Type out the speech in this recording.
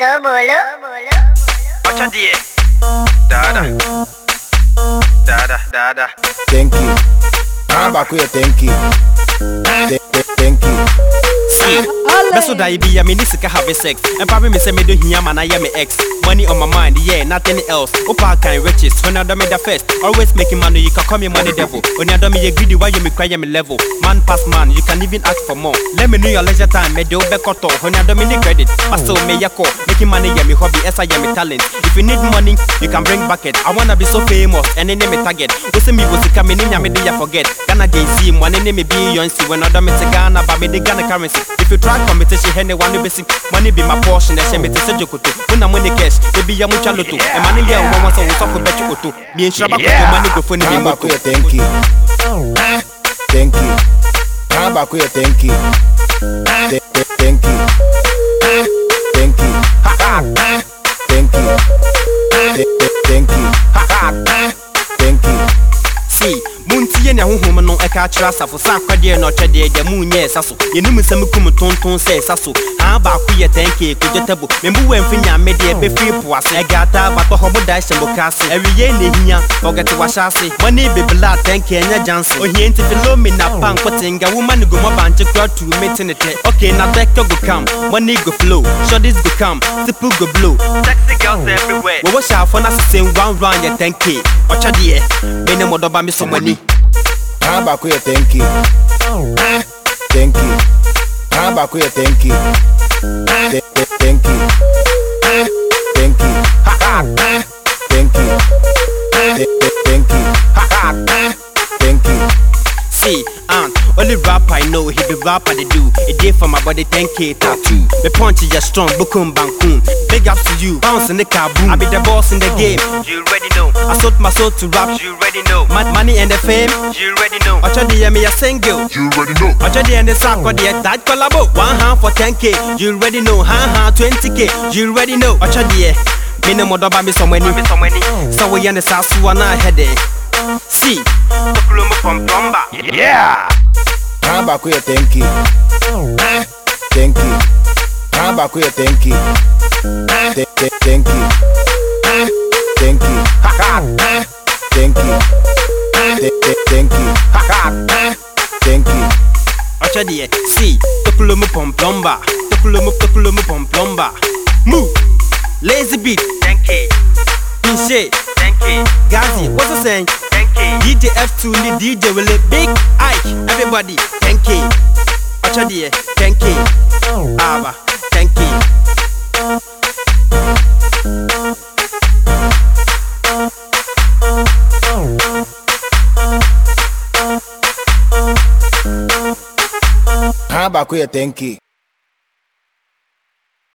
So bolo. Acha die. Dada. Dada, dada. Thank you. Ah, back here, thank you. Th- th- Thank you. Bɛso da yi bi ya me ni sika have sex. Ɛmpa me me sɛ medo hia ma na yɛ me ex. Money on my mind, yeah, nothing else. Opa kind riches, when I do me the first Always making money, you can call me money devil. When I do me you greedy, why you me cry me level? Man pass man, you can even ask for more. Let me know your leisure time, me do be cut off When I do me need credit, I still me ya call Making money, yeah, me hobby, esa yeah, me talent. If you need money, you can bring bucket. I wanna be so famous, and then me target. What's me was the coming in, me do ya forget. Ghana Jay-Z, one name me Beyonce When I do me to Ghana, but me the Ghana currency. If you try competition, any one be Money be my portion, they say me to say jokoto When I'm money cash, they be ya mucha loto And money there, one once I was off bet you auto Be in trouble, Yeah. money go for me back thank you. Oh. Thank you. Thank you. Th- th- Thank you. See, muntie ne honhom no ɛka kyerɛ asafo. Sɛ akwadeɛ na ɔkyɛdeɛ deɛ munyɛ ɛsa so. Yɛnim sɛm kum tonton sɛ ɛsa so haa baako yɛ tɛnkee eh, kodwotabo membu wamfi nyame deɛ bɛfiri po ase ɛgata batɔ hɔ boda hyɛ mo ka ase awiei na ɛhia ɔgɛte wahyɛ ase mɔne bebela eh? a tɛnkee ɛnyɛ gyanse ohie nti filomina pa nkotenga woma ne gomɔ bankye kora tuu mete ne tɛ okay na tɛkɛ go come. Money go flow shorties go come. Siple go blow. Sexy girls everywhere. wɔwɔ hyɛafo no asesɛm round round yɛ tɛnkee ɔkyɛdeɛ me ne mɔdɔba me sɔmɔni Ah, back here, thank you. Thank you. Ah, back know, he be rap I do. A day for my body, 10k tattoo. The punch is just strong, bukum bankun. Big ups to you, bounce in the car boom. I be the boss in the game. You already know. I sold my soul to rap. You already know. Ma- money and the fame. You already know. Ocho the me a single. You already know. Ocho the and the sack or the that collabo. One hand for 10k. You already know. Hand hand 20k. You already know. Ocho the me no more double me some money. Me so many. So we and the sasu and I head See, Tukulumu from plumber. Yeah. Thank you. Thank you. Thank you. Th- th- Thank you. Thank you. Thank you. Th- th- Thank you. Thank you. Ocha die, see, tokulumu pom plomba, tokulumu tokulumu pom plomba. Move, lazy beat, Thank you. pinche, Thank you. Gazi, what's the saying? DJ F2 ni DJ with a big Ike, everybody, 10k. Ocha die, 10k. Aba, 10k. Ah, back here, thank you.